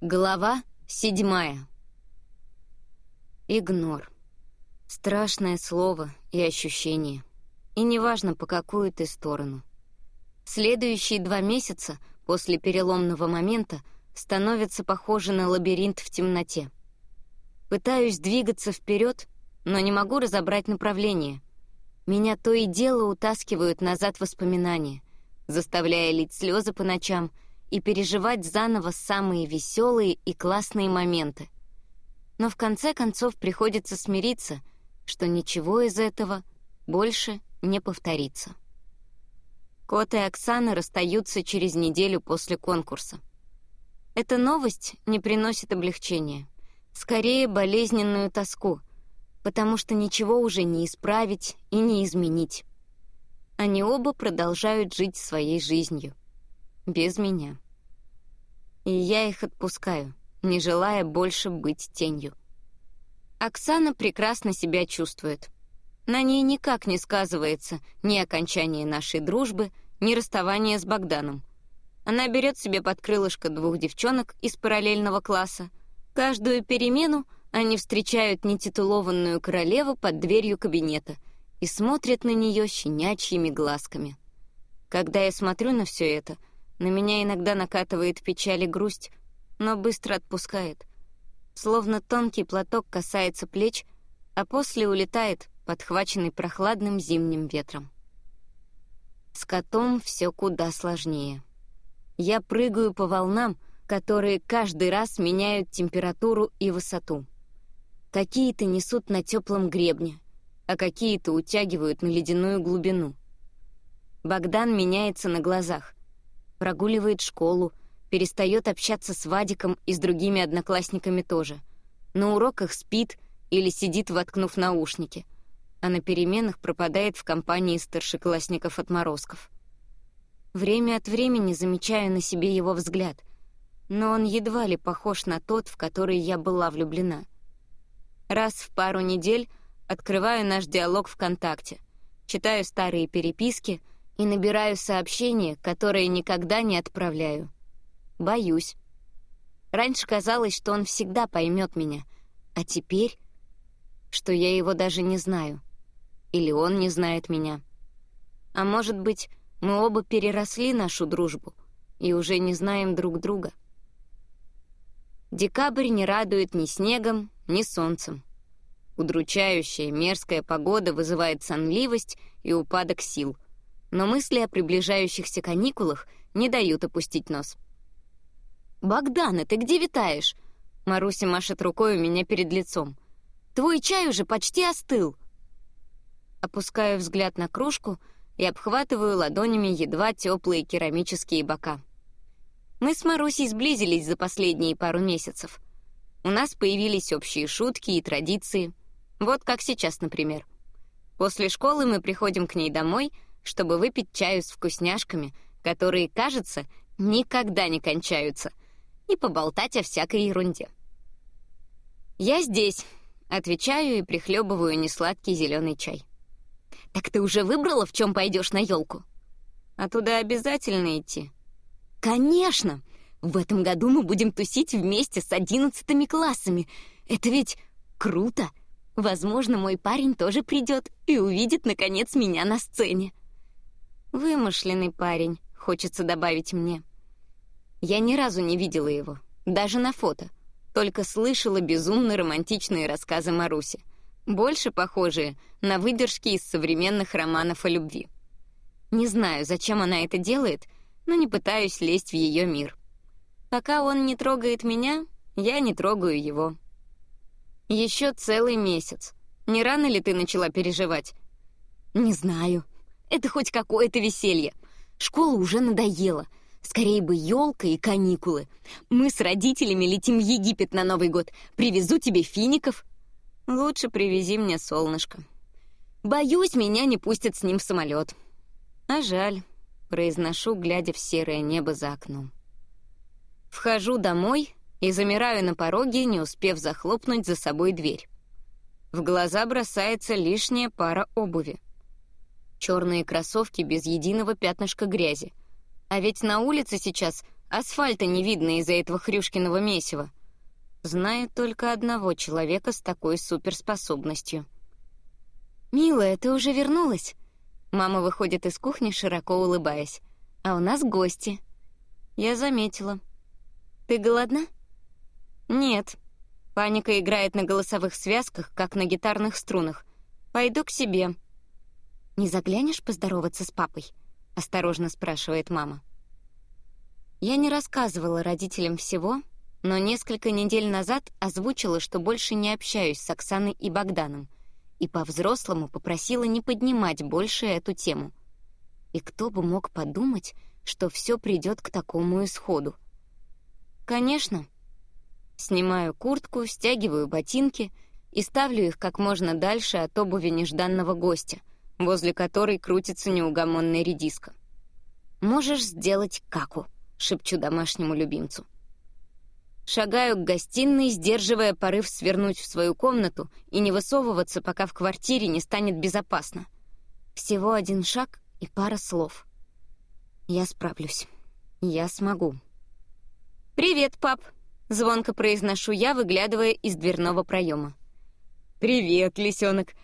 Глава седьмая. Игнор. Страшное слово и ощущение. И неважно, по какую ты сторону. Следующие два месяца после переломного момента становятся похожи на лабиринт в темноте. Пытаюсь двигаться вперед, но не могу разобрать направление. Меня то и дело утаскивают назад воспоминания, заставляя лить слезы по ночам — и переживать заново самые веселые и классные моменты. Но в конце концов приходится смириться, что ничего из этого больше не повторится. Кот и Оксана расстаются через неделю после конкурса. Эта новость не приносит облегчения, скорее болезненную тоску, потому что ничего уже не исправить и не изменить. Они оба продолжают жить своей жизнью. Без меня и я их отпускаю, не желая больше быть тенью. Оксана прекрасно себя чувствует. На ней никак не сказывается ни окончание нашей дружбы, ни расставание с Богданом. Она берет себе под крылышко двух девчонок из параллельного класса. Каждую перемену они встречают нетитулованную королеву под дверью кабинета и смотрят на нее щенячьими глазками. Когда я смотрю на все это — на меня иногда накатывает печаль и грусть, но быстро отпускает. Словно тонкий платок касается плеч, а после улетает, подхваченный прохладным зимним ветром. С котом все куда сложнее. Я прыгаю по волнам, которые каждый раз меняют температуру и высоту. Какие-то несут на теплом гребне, а какие-то утягивают на ледяную глубину. Богдан меняется на глазах — прогуливает школу, перестает общаться с Вадиком и с другими одноклассниками тоже. На уроках спит или сидит, воткнув наушники, а на переменах пропадает в компании старшеклассников-отморозков. Время от времени замечаю на себе его взгляд, но он едва ли похож на тот, в который я была влюблена. Раз в пару недель открываю наш диалог ВКонтакте, читаю старые переписки — и набираю сообщения, которые никогда не отправляю. Боюсь. Раньше казалось, что он всегда поймет меня, а теперь, что я его даже не знаю. Или он не знает меня. А может быть, мы оба переросли нашу дружбу и уже не знаем друг друга. Декабрь не радует ни снегом, ни солнцем. Удручающая, мерзкая погода вызывает сонливость и упадок сил — но мысли о приближающихся каникулах не дают опустить нос. «Богдана, ты где витаешь?» Маруся машет рукой у меня перед лицом. «Твой чай уже почти остыл!» Опускаю взгляд на кружку и обхватываю ладонями едва теплые керамические бока. Мы с Марусей сблизились за последние пару месяцев. У нас появились общие шутки и традиции. Вот как сейчас, например. После школы мы приходим к ней домой — чтобы выпить чаю с вкусняшками, которые, кажется, никогда не кончаются, и поболтать о всякой ерунде. «Я здесь», — отвечаю и прихлебываю несладкий зеленый чай. «Так ты уже выбрала, в чем пойдешь на елку?» «А туда обязательно идти?» «Конечно! В этом году мы будем тусить вместе с одиннадцатыми классами. Это ведь круто! Возможно, мой парень тоже придет и увидит, наконец, меня на сцене». Вымышленный парень, хочется добавить мне. Я ни разу не видела его, даже на фото. Только слышала безумно романтичные рассказы Маруси, больше похожие на выдержки из современных романов о любви. Не знаю, зачем она это делает, но не пытаюсь лезть в ее мир. Пока он не трогает меня, я не трогаю его. Еще целый месяц. Не рано ли ты начала переживать? Не знаю. Это хоть какое-то веселье. Школа уже надоела. Скорее бы елка и каникулы. Мы с родителями летим в Египет на Новый год. Привезу тебе фиников. Лучше привези мне солнышко. Боюсь, меня не пустят с ним в самолет. А жаль, произношу, глядя в серое небо за окном. Вхожу домой и замираю на пороге, не успев захлопнуть за собой дверь. В глаза бросается лишняя пара обуви черные кроссовки без единого пятнышка грязи. А ведь на улице сейчас Асфальта не видно из-за этого хрюшкиного месива. Знаю только одного человека с такой суперспособностью. «Милая, ты уже вернулась?» Мама выходит из кухни, широко улыбаясь. «А у нас гости». Я заметила. «Ты голодна?» «Нет». Паника играет на голосовых связках, как на гитарных струнах. «Пойду к себе». «Не заглянешь поздороваться с папой?» — осторожно спрашивает мама. Я не рассказывала родителям всего, но несколько недель назад озвучила, что больше не общаюсь с Оксаной и Богданом, и по-взрослому попросила не поднимать больше эту тему. И кто бы мог подумать, что все придет к такому исходу. Конечно. Снимаю куртку, стягиваю ботинки и ставлю их как можно дальше от обуви нежданного гостя, возле которой крутится неугомонная редиска. «Можешь сделать каку», — шепчу домашнему любимцу. Шагаю к гостиной, сдерживая порыв свернуть в свою комнату и не высовываться, пока в квартире не станет безопасно. Всего один шаг и пара слов. Я справлюсь. Я смогу. «Привет, пап!» — звонко произношу я, выглядывая из дверного проема. «Привет, лисенок!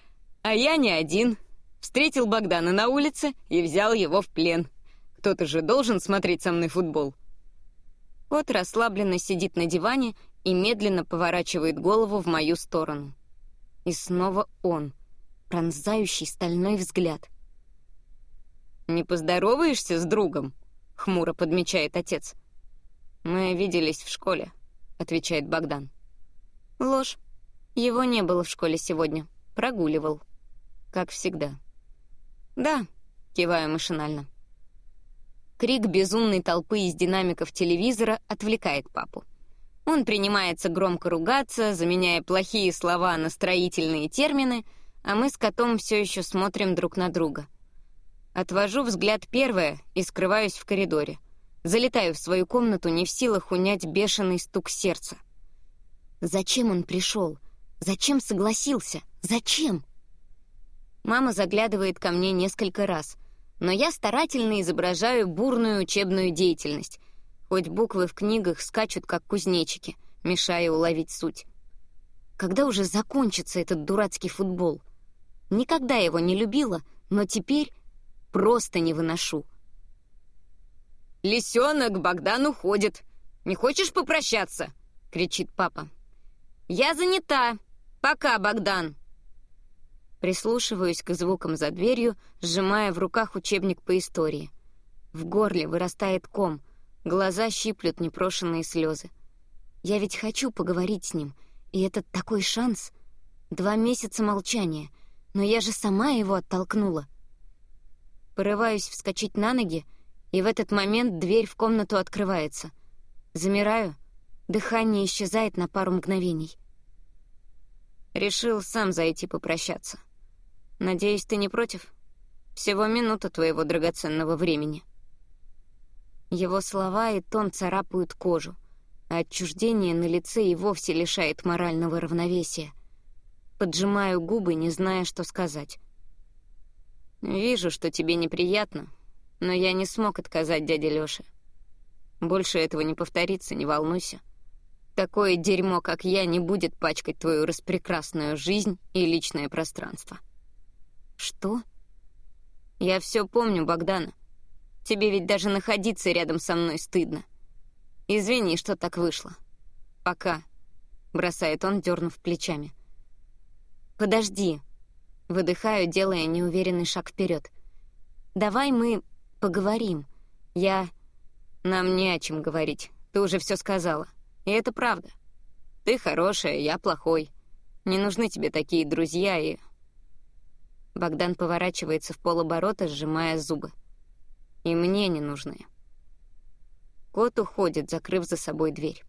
А я не один. Встретил Богдана на улице и взял его в плен. Кто-то же должен смотреть со мной футбол». Кот расслабленно сидит на диване и медленно поворачивает голову в мою сторону. И снова он, пронзающий стальной взгляд. «Не поздороваешься с другом?» — хмуро подмечает отец. «Мы виделись в школе», — отвечает Богдан. «Ложь. Его не было в школе сегодня. Прогуливал. Как всегда». «Да», — киваю машинально. Крик безумной толпы из динамиков телевизора отвлекает папу. Он принимается громко ругаться, заменяя плохие слова на строительные термины, а мы с котом все еще смотрим друг на друга. Отвожу взгляд первое и скрываюсь в коридоре. Залетаю в свою комнату, не в силах унять бешеный стук сердца. Зачем он пришел? Зачем согласился? Зачем? Мама заглядывает ко мне несколько раз — но я старательно изображаю бурную учебную деятельность, хоть буквы в книгах скачут, как кузнечики, мешая уловить суть. Когда уже закончится этот дурацкий футбол? Никогда его не любила, но теперь просто не выношу. «Лисенок, Богдан уходит. Не хочешь попрощаться?» — кричит папа. «Я занята. Пока, Богдан!» Прислушиваюсь к звукам за дверью, сжимая в руках учебник по истории. В горле вырастает ком, глаза щиплют непрошенные слезы. Я ведь хочу поговорить с ним, и это такой шанс. Два месяца молчания, но я же сама его оттолкнула. Порываюсь вскочить на ноги, и в этот момент дверь в комнату открывается. Замираю, дыхание исчезает на пару мгновений. Решил сам зайти попрощаться. Надеюсь, ты не против? Всего минута твоего драгоценного времени». Его слова и тон царапают кожу, а отчуждение на лице и вовсе лишает морального равновесия. Поджимаю губы, не зная, что сказать. «Вижу, что тебе неприятно, но я не смог отказать дяде Лёше. Больше этого не повторится, не волнуйся. Такое дерьмо, как я, не будет пачкать твою распрекрасную жизнь и личное пространство». «Что?» «Я все помню, Богдана. Тебе ведь даже находиться рядом со мной стыдно. Извини, что так вышло. Пока», — бросает он, дернув плечами. «Подожди», — выдыхаю, делая неуверенный шаг вперед. «Давай мы поговорим. Я...» «Нам не о чем говорить. Ты уже все сказала. И это правда. Ты хорошая, я плохой. Не нужны тебе такие друзья и Богдан поворачивается в полоборота, сжимая зубы. И мне не нужны. Кот уходит, закрыв за собой дверь.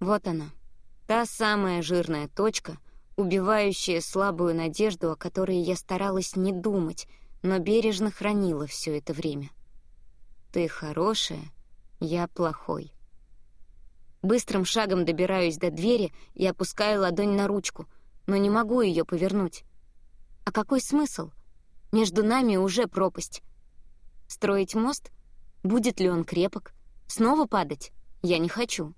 Вот она, та самая жирная точка, убивающая слабую надежду, о которой я старалась не думать, но бережно хранила все это время. Ты хорошая, я плохой. Быстрым шагом добираюсь до двери и опускаю ладонь на ручку, но не могу ее повернуть. А какой смысл? Между нами уже пропасть. Строить мост? Будет ли он крепок? Снова падать? Я не хочу.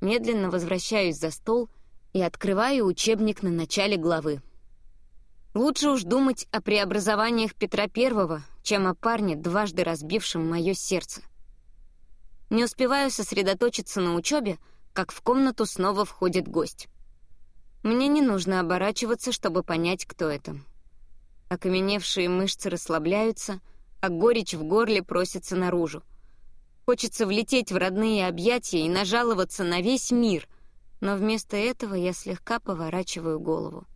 Медленно возвращаюсь за стол и открываю учебник на начале главы. Лучше уж думать о преобразованиях Петра Первого, чем о парне, дважды разбившем мое сердце. Не успеваю сосредоточиться на учебе, как в комнату снова входит гость. Мне не нужно оборачиваться, чтобы понять, кто это. Окаменевшие мышцы расслабляются, а горечь в горле просится наружу. Хочется влететь в родные объятия и нажаловаться на весь мир, но вместо этого я слегка поворачиваю голову.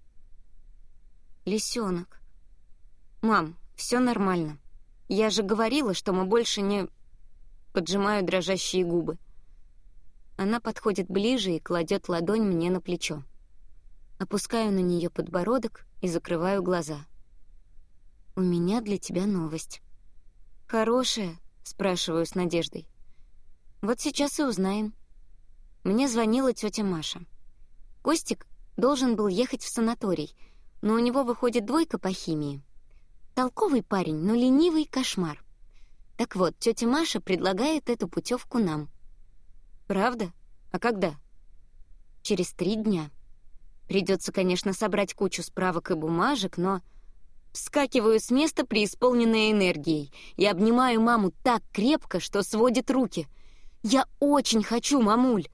Лисенок. «Мам, все нормально. Я же говорила, что мы больше не...» Поджимаю дрожащие губы. Она подходит ближе и кладет ладонь мне на плечо. Опускаю на нее подбородок и закрываю глаза. «У меня для тебя новость». «Хорошая?» — спрашиваю с надеждой. «Вот сейчас и узнаем». Мне звонила тетя Маша. Костик должен был ехать в санаторий, но у него выходит двойка по химии. Толковый парень, но ленивый кошмар. Так вот, тетя Маша предлагает эту путевку нам. Правда? А когда? Через три дня. Придется, конечно, собрать кучу справок и бумажек, но... Вскакиваю с места, преисполненной энергией, и обнимаю маму так крепко, что сводит руки. «Я очень хочу, мамуль!»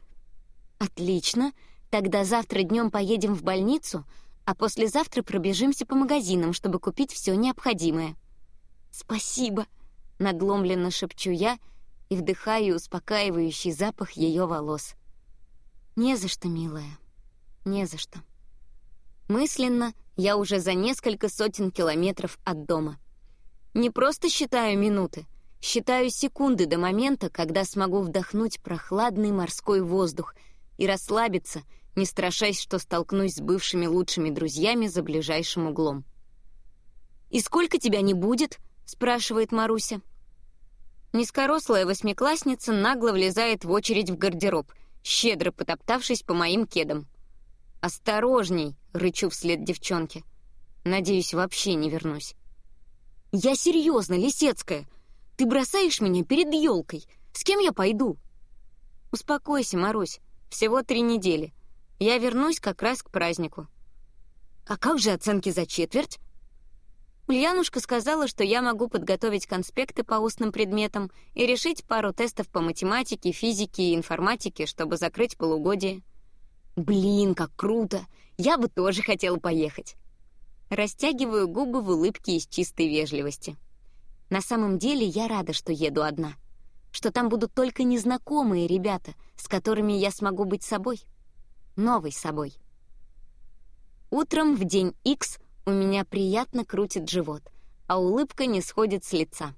«Отлично. Тогда завтра днем поедем в больницу, а послезавтра пробежимся по магазинам, чтобы купить все необходимое». «Спасибо!» надломленно шепчу я и вдыхаю успокаивающий запах ее волос. «Не за что, милая, не за что». Мысленно я уже за несколько сотен километров от дома. Не просто считаю минуты, считаю секунды до момента, когда смогу вдохнуть прохладный морской воздух и расслабиться, не страшась, что столкнусь с бывшими лучшими друзьями за ближайшим углом. «И сколько тебя не будет?» — спрашивает Маруся. Низкорослая восьмиклассница нагло влезает в очередь в гардероб, щедро потоптавшись по моим кедам. «Осторожней!» — рычу вслед девчонке. Надеюсь, вообще не вернусь. «Я серьезно, Лисецкая! Ты бросаешь меня перед елкой! С кем я пойду?» «Успокойся, Марусь. Всего три недели. Я вернусь как раз к празднику». «А как же оценки за четверть?» Ульянушка сказала, что я могу подготовить конспекты по устным предметам и решить пару тестов по математике, физике и информатике, чтобы закрыть полугодие. Блин, как круто! Я бы тоже хотела поехать. Растягиваю губы в улыбке из чистой вежливости. На самом деле я рада, что еду одна. Что там будут только незнакомые ребята, с которыми я смогу быть собой. Новой собой. Утром в день X у меня приятно крутит живот, а улыбка не сходит с лица.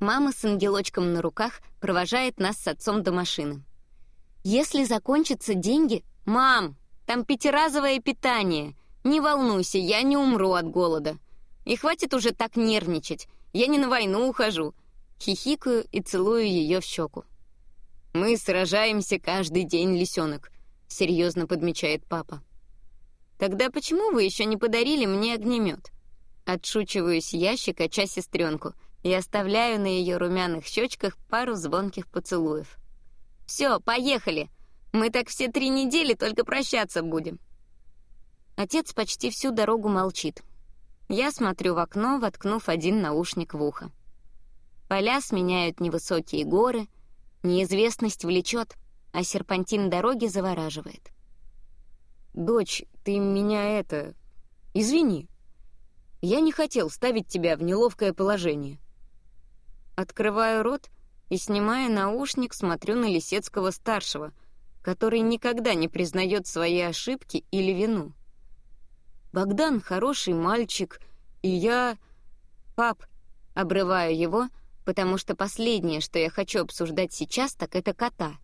Мама с ангелочком на руках провожает нас с отцом до машины. «Если закончатся деньги...» «Мам, там пятиразовое питание. Не волнуйся, я не умру от голода. И хватит уже так нервничать. Я не на войну ухожу». Хихикаю и целую ее в щеку. «Мы сражаемся каждый день, лисенок», — серьезно подмечает папа. Тогда почему вы еще не подарили мне огнемет? Отшучиваюсь я, щекоча сестренку, и оставляю на ее румяных щечках пару звонких поцелуев. Все, поехали. Мы так все три недели только прощаться будем. Отец почти всю дорогу молчит. Я смотрю в окно, воткнув один наушник в ухо. Поля сменяют невысокие горы, неизвестность влечет, а серпантин дороги завораживает. «Дочь, ты меня это... Извини. Я не хотел ставить тебя в неловкое положение». Открываю рот и, снимая наушник, смотрю на Лисецкого-старшего, который никогда не признает свои ошибки или вину. «Богдан хороший мальчик, и я...» «Пап», — обрываю его, потому что последнее, что я хочу обсуждать сейчас, так это кота.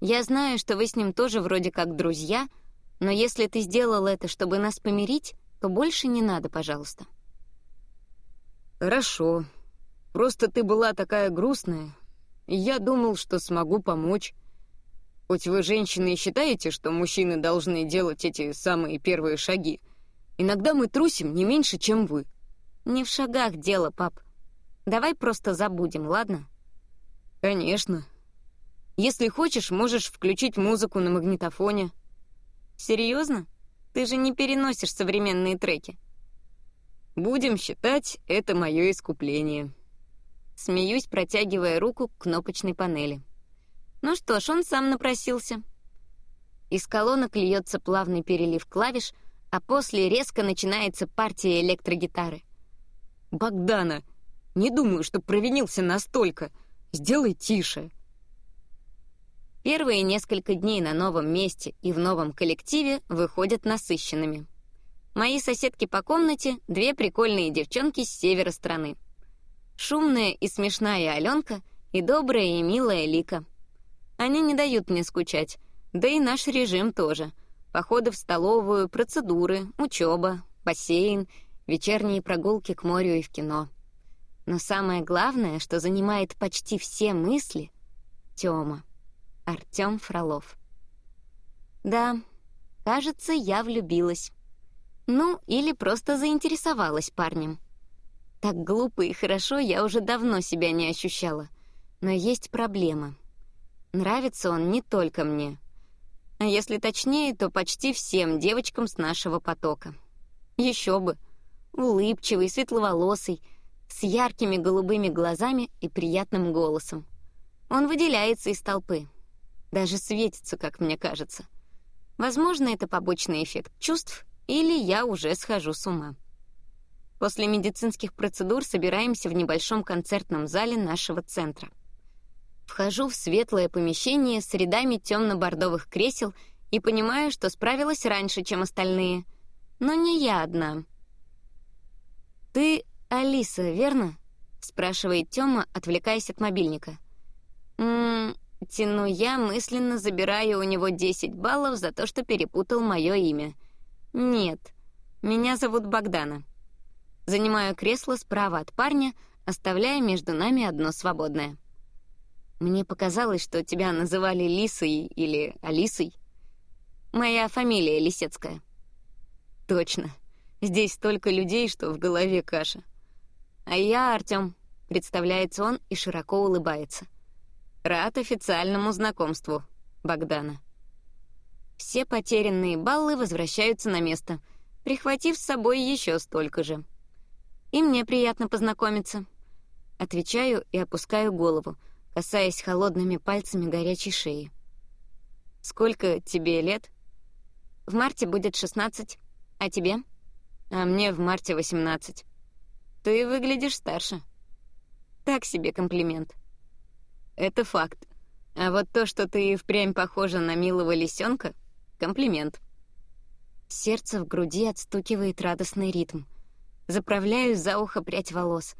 «Я знаю, что вы с ним тоже вроде как друзья», — но если ты сделал это, чтобы нас помирить, то больше не надо, пожалуйста». «Хорошо. Просто ты была такая грустная, и я думал, что смогу помочь. Хоть вы, женщины, и считаете, что мужчины должны делать эти самые первые шаги, иногда мы трусим не меньше, чем вы». «Не в шагах дело, пап. Давай просто забудем, ладно?» «Конечно. Если хочешь, можешь включить музыку на магнитофоне». «Серьезно? Ты же не переносишь современные треки». «Будем считать, это мое искупление». Смеюсь, протягивая руку к кнопочной панели. Ну что ж, он сам напросился. Из колонок льется плавный перелив клавиш, а после резко начинается партия электрогитары. «Богдана, не думаю, что провинился настолько. Сделай тише». Первые несколько дней на новом месте и в новом коллективе выходят насыщенными. Мои соседки по комнате — две прикольные девчонки с севера страны. Шумная и смешная Аленка и добрая и милая Лика. Они не дают мне скучать, да и наш режим тоже. Походы в столовую, процедуры, учеба, бассейн, вечерние прогулки к морю и в кино. Но самое главное, что занимает почти все мысли — Тёма. Артём Фролов. Да, кажется, я влюбилась. Ну, или просто заинтересовалась парнем. Так глупо и хорошо я уже давно себя не ощущала. Но есть проблема. Нравится он не только мне. А если точнее, то почти всем девочкам с нашего потока. Еще бы. Улыбчивый, светловолосый, с яркими голубыми глазами и приятным голосом. Он выделяется из толпы. Даже светится, как мне кажется. Возможно, это побочный эффект чувств, или я уже схожу с ума. После медицинских процедур собираемся в небольшом концертном зале нашего центра. Вхожу в светлое помещение с рядами темно-бордовых кресел и понимаю, что справилась раньше, чем остальные. Но не я одна. «Ты Алиса, верно?» — спрашивает Тёма, отвлекаясь от мобильника. «Ммм...» — тяну я, мысленно забираю у него 10 баллов за то, что перепутал мое имя. «Нет, меня зовут Богдана». Занимаю кресло справа от парня, оставляя между нами одно свободное. Мне показалось, что тебя называли Лисой или Алисой. Моя фамилия Лисецкая. Точно. Здесь столько людей, что в голове каша. А я Артём, представляется он и широко улыбается. Рад официальному знакомству, Богдана. Все потерянные баллы возвращаются на место, прихватив с собой еще столько же. И мне приятно познакомиться. Отвечаю и опускаю голову, касаясь холодными пальцами горячей шеи. «Сколько тебе лет?» «В марте будет 16. А тебе?» «А мне в марте 18. Ты выглядишь старше». Так себе комплимент. Это факт. А вот то, что ты впрямь похожа на милого лисенка — комплимент. Сердце в груди отстукивает радостный ритм — Заправляю за ухо прядь волос.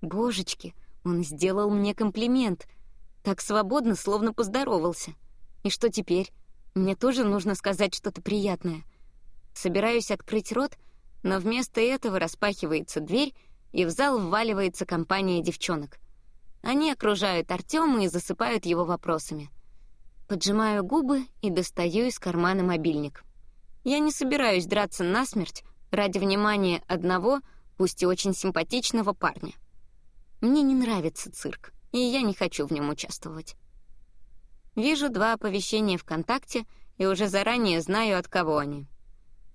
Божечки, он сделал мне комплимент. Так свободно, словно поздоровался. И что теперь? Мне тоже нужно сказать что-то приятное. Собираюсь открыть рот, но вместо этого распахивается дверь, и в зал вваливается компания девчонок. Они окружают Артема и засыпают его вопросами. Поджимаю губы и достаю из кармана мобильник. Я не собираюсь драться насмерть, ради внимания одного, пусть и очень симпатичного парня. Мне не нравится цирк, и я не хочу в нем участвовать. Вижу два оповещения ВКонтакте и уже заранее знаю, от кого они.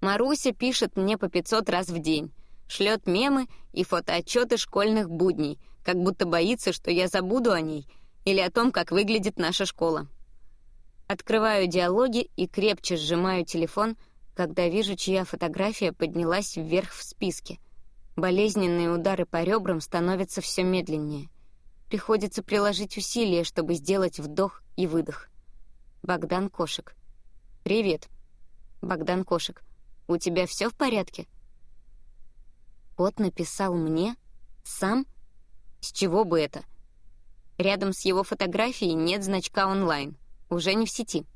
Маруся пишет мне по 500 раз в день, шлет мемы и фотоотчеты школьных будней, как будто боится, что я забуду о ней или о том, как выглядит наша школа. Открываю диалоги и крепче сжимаю телефон — когда вижу, чья фотография поднялась вверх в списке. Болезненные удары по ребрам становятся все медленнее. Приходится приложить усилия, чтобы сделать вдох и выдох. Богдан Кошек. «Привет». Богдан Кошек. «У тебя все в порядке?» Кот написал мне? Сам? С чего бы это? Рядом с его фотографией нет значка онлайн. Уже не в сети.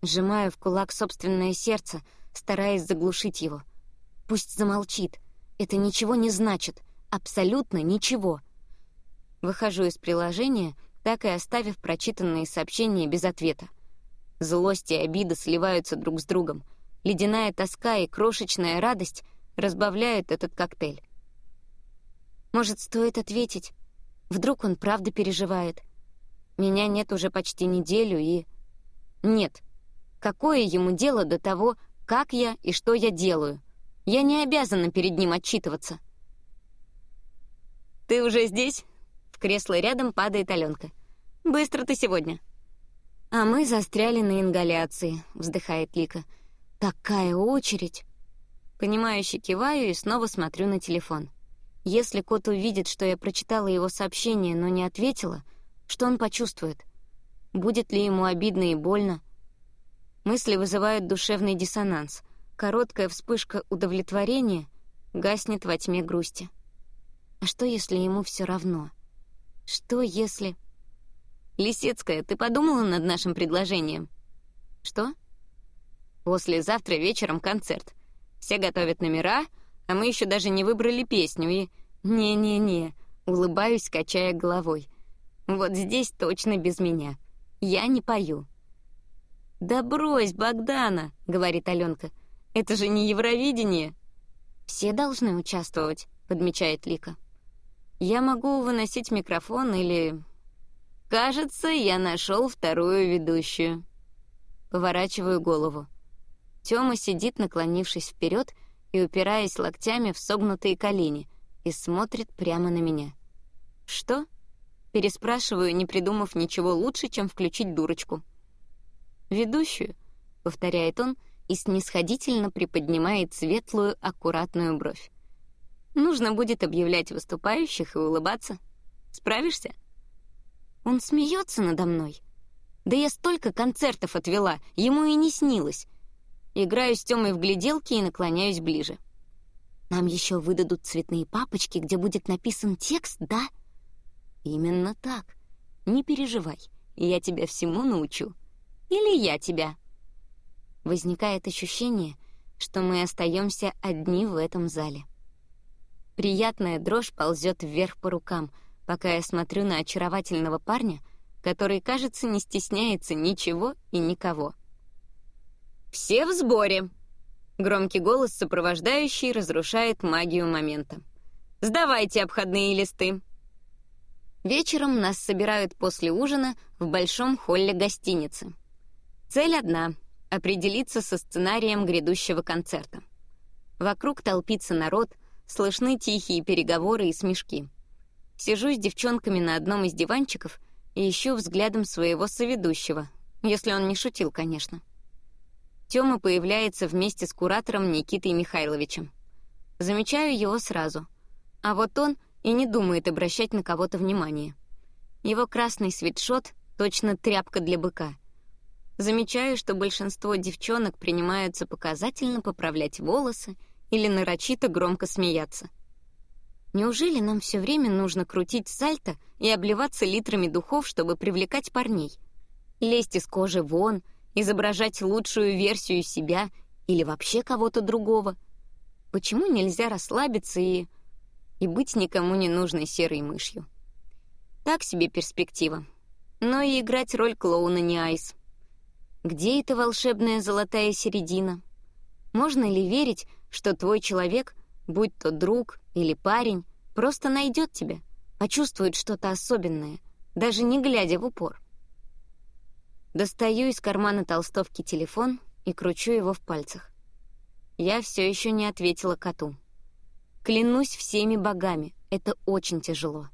Сжимаю в кулак собственное сердце, стараясь заглушить его. Пусть замолчит. Это ничего не значит. Абсолютно ничего. Выхожу из приложения, так и оставив прочитанные сообщения без ответа. Злость и обида сливаются друг с другом. Ледяная тоска и крошечная радость разбавляют этот коктейль. Может, стоит ответить? Вдруг он правда переживает? Меня нет уже почти неделю и... Нет. Какое ему дело до того, как я и что я делаю? Я не обязана перед ним отчитываться. «Ты уже здесь?» Кресло рядом падает Аленка. «Быстро ты сегодня». «А мы застряли на ингаляции», — вздыхает Лика. «Такая очередь!» Понимающе киваю и снова смотрю на телефон. Если кот увидит, что я прочитала его сообщение, но не ответила, что он почувствует? Будет ли ему обидно и больно? Мысли вызывают душевный диссонанс. Короткая вспышка удовлетворения гаснет во тьме грусти. А что, если ему все равно? Что, если... «Лисецкая, ты подумала над нашим предложением?» «Что?» «Послезавтра вечером концерт. Все готовят номера, а мы еще даже не выбрали песню и... Не-не-не, улыбаюсь, качая головой. Вот здесь точно без меня. Я не пою. «Да брось, Богдана!» — говорит Аленка. «Это же не Евровидение!» «Все должны участвовать», — подмечает Лика. «Я могу выносить микрофон или...» «Кажется, я нашел вторую ведущую». Поворачиваю голову. Тёма сидит, наклонившись вперед и упираясь локтями в согнутые колени, и смотрит прямо на меня. «Что?» Переспрашиваю, не придумав ничего лучше, чем включить дурочку. «Ведущую», — повторяет он и снисходительно приподнимает светлую, аккуратную бровь. «Нужно будет объявлять выступающих и улыбаться. Справишься?» Он смеется надо мной. Да я столько концертов отвела, ему и не снилось. Играю с Тёмой в гляделки и наклоняюсь ближе. Нам еще выдадут цветные папочки, где будет написан текст, да? Именно так. Не переживай, я тебя всему научу. Или я тебя. Возникает ощущение, что мы остаемся одни в этом зале. Приятная дрожь ползет вверх по рукам, пока я смотрю на очаровательного парня, который, кажется, не стесняется ничего и никого. «Все в сборе!» Громкий голос сопровождающий разрушает магию момента. «Сдавайте обходные листы!» Вечером нас собирают после ужина в большом холле гостиницы. Цель одна — определиться со сценарием грядущего концерта. Вокруг толпится народ, слышны тихие переговоры и смешки. Сижу с девчонками на одном из диванчиков и ищу взглядом своего соведущего, если он не шутил, конечно. Тёма появляется вместе с куратором Никитой Михайловичем. Замечаю его сразу. А вот он и не думает обращать на кого-то внимание. Его красный свитшот — точно тряпка для быка. Замечаю, что большинство девчонок принимаются показательно поправлять волосы или нарочито громко смеяться. Неужели нам все время нужно крутить сальто и обливаться литрами духов, чтобы привлекать парней? Лезть из кожи вон — изображать лучшую версию себя или вообще кого-то другого? Почему нельзя расслабиться и... и быть никому не нужной серой мышью? Так себе перспектива. Но и играть роль клоуна не айс. Где эта волшебная золотая середина? Можно ли верить, что твой человек, будь то друг или парень, просто найдет тебя, почувствует что-то особенное, даже не глядя в упор? Достаю из кармана толстовки телефон и кручу его в пальцах. Я все еще не ответила коту. Клянусь всеми богами, это очень тяжело.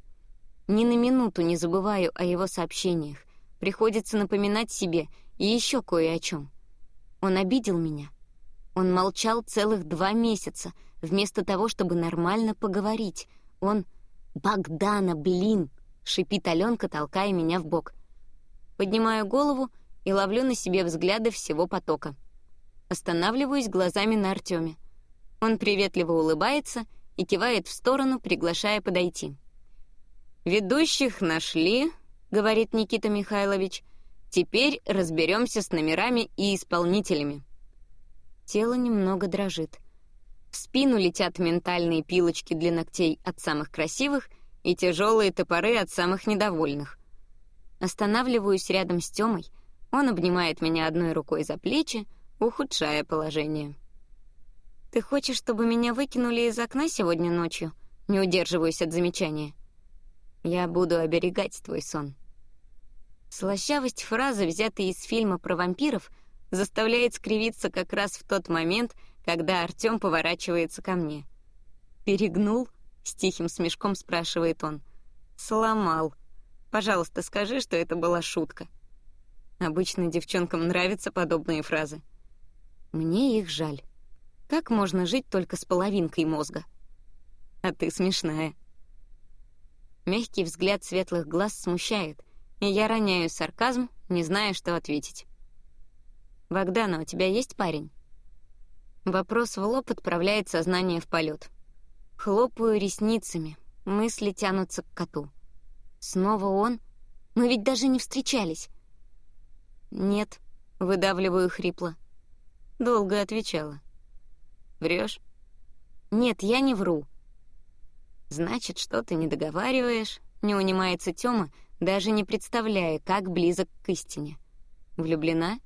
Ни на минуту не забываю о его сообщениях. Приходится напоминать себе и еще кое о чем. Он обидел меня. Он молчал целых два месяца, вместо того, чтобы нормально поговорить. Он... «Богдана, блин!» — шипит Аленка, толкая меня в бок. Поднимаю голову и ловлю на себе взгляды всего потока. Останавливаюсь глазами на Артеме. Он приветливо улыбается и кивает в сторону, приглашая подойти. «Ведущих нашли», — говорит Никита Михайлович. «Теперь разберемся с номерами и исполнителями». Тело немного дрожит. В спину летят ментальные пилочки для ногтей от самых красивых и тяжелые топоры от самых недовольных. Останавливаюсь рядом с Тёмой. Он обнимает меня одной рукой за плечи, ухудшая положение. «Ты хочешь, чтобы меня выкинули из окна сегодня ночью?» Не удерживаюсь от замечания. «Я буду оберегать твой сон». Слащавость фразы, взятой из фильма про вампиров, заставляет скривиться как раз в тот момент, когда Артём поворачивается ко мне. «Перегнул?» — с тихим смешком спрашивает он. «Сломал. Пожалуйста, скажи, что это была шутка». Обычно девчонкам нравятся подобные фразы. Мне их жаль. Как можно жить только с половинкой мозга? А ты смешная. Мягкий взгляд светлых глаз смущает, и я роняю сарказм, не зная, что ответить. «Богдана, у тебя есть парень?» Вопрос в лоб отправляет сознание в полет. Хлопаю ресницами, мысли тянутся к коту. Снова он? Мы ведь даже не встречались. «Нет», — выдавливаю хрипло. Долго отвечала. Врешь? «Нет, я не вру». «Значит, что ты не договариваешь?» — не унимается Тёма, даже не представляя, как близок к истине. «Влюблена?»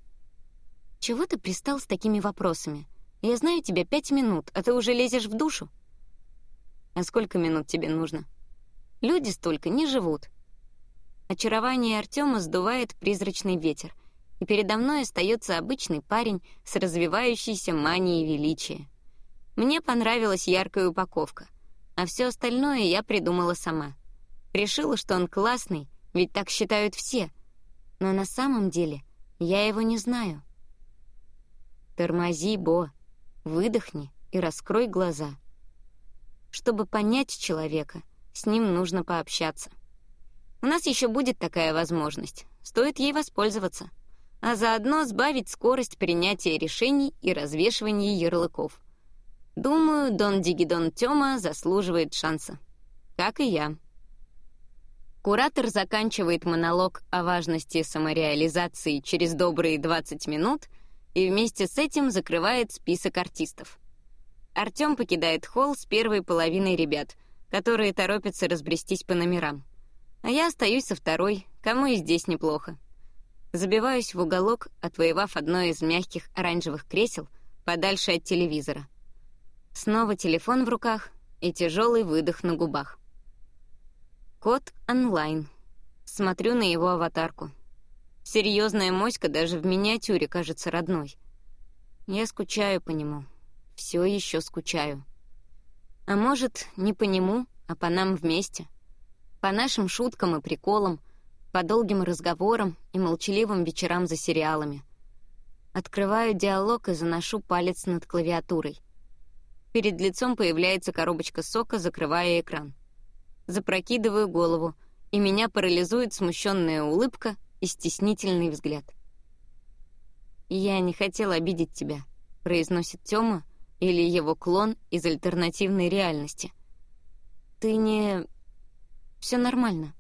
«Чего ты пристал с такими вопросами? Я знаю тебя пять минут, а ты уже лезешь в душу». «А сколько минут тебе нужно?» «Люди столько не живут». Очарование Артема сдувает призрачный ветер, и передо мной остается обычный парень с развивающейся манией величия. Мне понравилась яркая упаковка, а все остальное я придумала сама. Решила, что он классный, ведь так считают все. Но на самом деле я его не знаю. Тормози, Бо, выдохни и раскрой глаза. Чтобы понять человека, с ним нужно пообщаться. У нас еще будет такая возможность, стоит ей воспользоваться — а заодно сбавить скорость принятия решений и развешивания ярлыков. Думаю, Дон Дигидон Тёма заслуживает шанса. Как и я. Куратор заканчивает монолог о важности самореализации через добрые 20 минут и вместе с этим закрывает список артистов. Артём покидает холл с первой половиной ребят, которые торопятся разбрестись по номерам. А я остаюсь со второй, кому и здесь неплохо. Забиваюсь в уголок, отвоевав одно из мягких оранжевых кресел подальше от телевизора. Снова телефон в руках и тяжелый выдох на губах. Код онлайн. Смотрю на его аватарку. Серьезная моська даже в миниатюре кажется родной. Я скучаю по нему. Все еще скучаю. А может, не по нему, а по нам вместе. По нашим шуткам и приколам — по долгим разговорам и молчаливым вечерам за сериалами. Открываю диалог и заношу палец над клавиатурой. Перед лицом появляется коробочка сока, закрывая экран. Запрокидываю голову, и меня парализует смущенная улыбка и стеснительный взгляд. «Я не хотел обидеть тебя», — произносит Тёма или его клон из альтернативной реальности. «Ты не...» Все нормально»,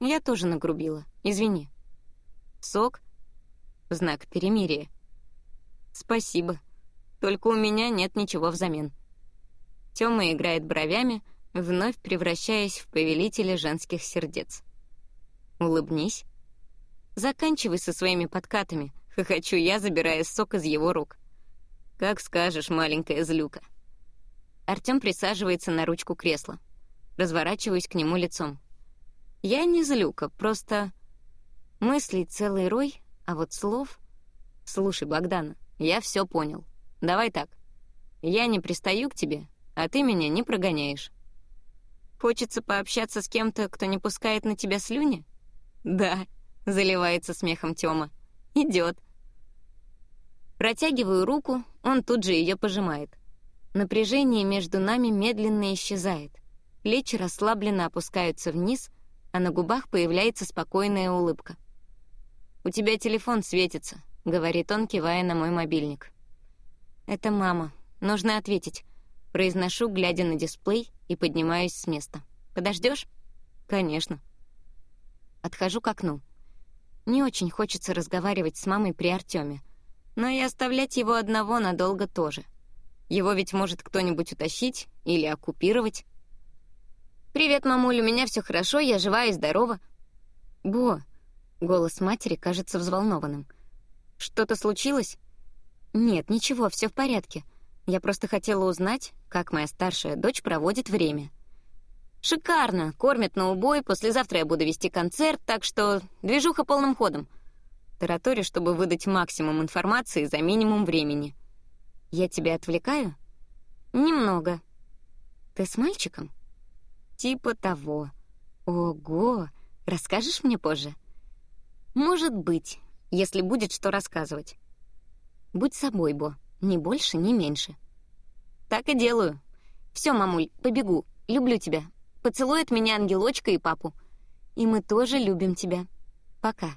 я тоже нагрубила. Извини. Сок? Знак перемирия. Спасибо. Только у меня нет ничего взамен. Тёма играет бровями, вновь превращаясь в повелителя женских сердец. Улыбнись. Заканчивай со своими подкатами, хохочу я, забирая сок из его рук. Как скажешь, маленькая злюка. Артём присаживается на ручку кресла. Разворачиваюсь к нему лицом. Я не злюка, просто мыслей целый рой, а вот слов... Слушай, Богдан, я все понял. Давай так. Я не пристаю к тебе, а ты меня не прогоняешь. Хочется пообщаться с кем-то, кто не пускает на тебя слюни? Да, заливается смехом Тёма. Идет. Протягиваю руку, он тут же ее пожимает. Напряжение между нами медленно исчезает. Плечи расслабленно опускаются вниз, а на губах появляется спокойная улыбка. «У тебя телефон светится», — говорит он, кивая на мой мобильник. «Это мама. Нужно ответить». Произношу, глядя на дисплей, и поднимаюсь с места. Подождешь? «Конечно». Отхожу к окну. Не очень хочется разговаривать с мамой при Артеме, но и оставлять его одного надолго тоже. Его ведь может кто-нибудь утащить или оккупировать. «Привет, мамуль, у меня все хорошо, я жива и здорова». «Бо», — голос матери кажется взволнованным. «Что-то случилось?» «Нет, ничего, все в порядке. Я просто хотела узнать, как моя старшая дочь проводит время». Шикарно, кормят на убой, послезавтра я буду вести концерт, так что движуха полным ходом. Тараторю, чтобы выдать максимум информации за минимум времени. Я тебя отвлекаю? Немного. Ты с мальчиком? Типа того. Ого, расскажешь мне позже? Может быть, если будет что рассказывать. Будь собой, Бо, ни больше, ни меньше. Так и делаю. Все, мамуль, побегу. Люблю тебя. Поцелует меня ангелочка и папу. И мы тоже любим тебя. Пока.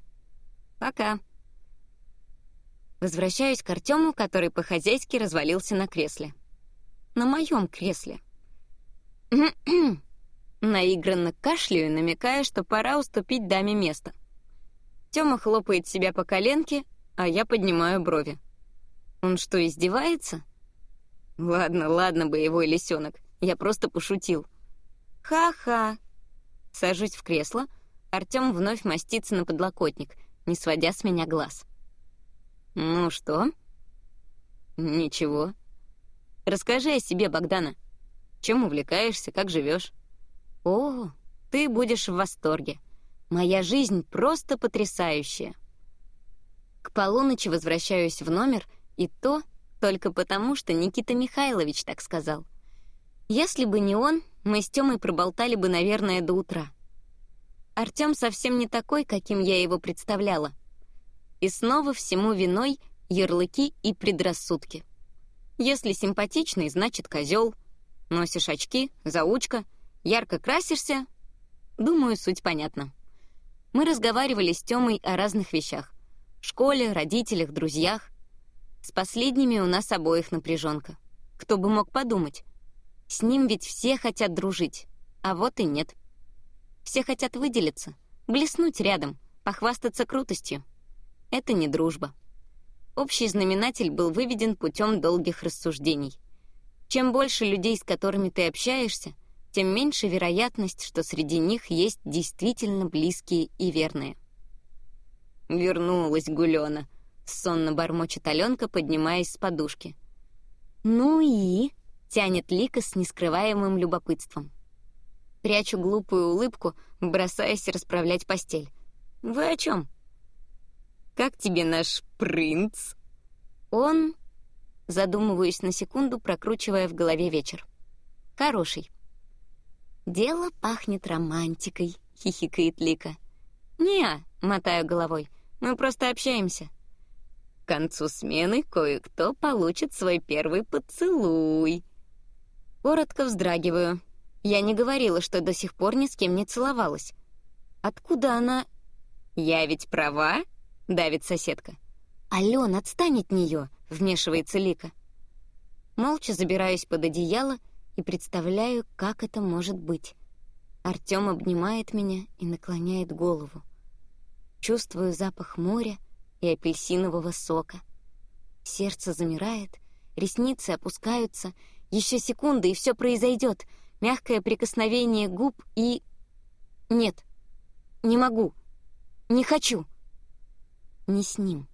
Пока. Возвращаюсь к Артему, который по-хозяйски развалился на кресле. На моем кресле. Наигранно кашляю, намекая, что пора уступить даме место. Тёма хлопает себя по коленке, а я поднимаю брови. Он что, издевается? Ладно, ладно, боевой лисенок, я просто пошутил. «Ха-ха!» Сажусь в кресло, Артём вновь мастится на подлокотник, не сводя с меня глаз. «Ну что?» «Ничего. Расскажи о себе, Богдана. Чем увлекаешься, как живешь? «О, ты будешь в восторге. Моя жизнь просто потрясающая». К полуночи возвращаюсь в номер, и то только потому, что Никита Михайлович так сказал. Если бы не он, мы с Тёмой проболтали бы, наверное, до утра. Артём совсем не такой, каким я его представляла. И снова всему виной ярлыки и предрассудки. Если симпатичный, значит козел. Носишь очки, заучка, ярко красишься. Думаю, суть понятна. Мы разговаривали с Тёмой о разных вещах. Школе, родителях, друзьях. С последними у нас обоих напряженка. Кто бы мог подумать? С ним ведь все хотят дружить, а вот и нет. Все хотят выделиться, блеснуть рядом, похвастаться крутостью. Это не дружба. Общий знаменатель был выведен путем долгих рассуждений. Чем больше людей, с которыми ты общаешься, тем меньше вероятность, что среди них есть действительно близкие и верные. Вернулась Гулёна, сонно бормочет Аленка, поднимаясь с подушки. «Ну и?» Тянет Лика с нескрываемым любопытством. Прячу глупую улыбку, бросаясь расправлять постель. «Вы о чем? «Как тебе наш принц?» «Он...» Задумываюсь на секунду, прокручивая в голове вечер. «Хороший». «Дело пахнет романтикой», — хихикает Лика. «Не-а», мотаю головой, — «мы просто общаемся». К концу смены кое-кто получит свой первый поцелуй, Коротко вздрагиваю. Я не говорила, что до сих пор ни с кем не целовалась. Откуда она... «Я ведь права?» — давит соседка. «Ален, отстань от нее!» — вмешивается Лика. Молча забираюсь под одеяло и представляю, как это может быть. Артём обнимает меня и наклоняет голову. Чувствую запах моря и апельсинового сока. Сердце замирает, ресницы опускаются — еще секунды, и все произойдет. Мягкое прикосновение губ и... Нет, не могу, не хочу. Не с ним.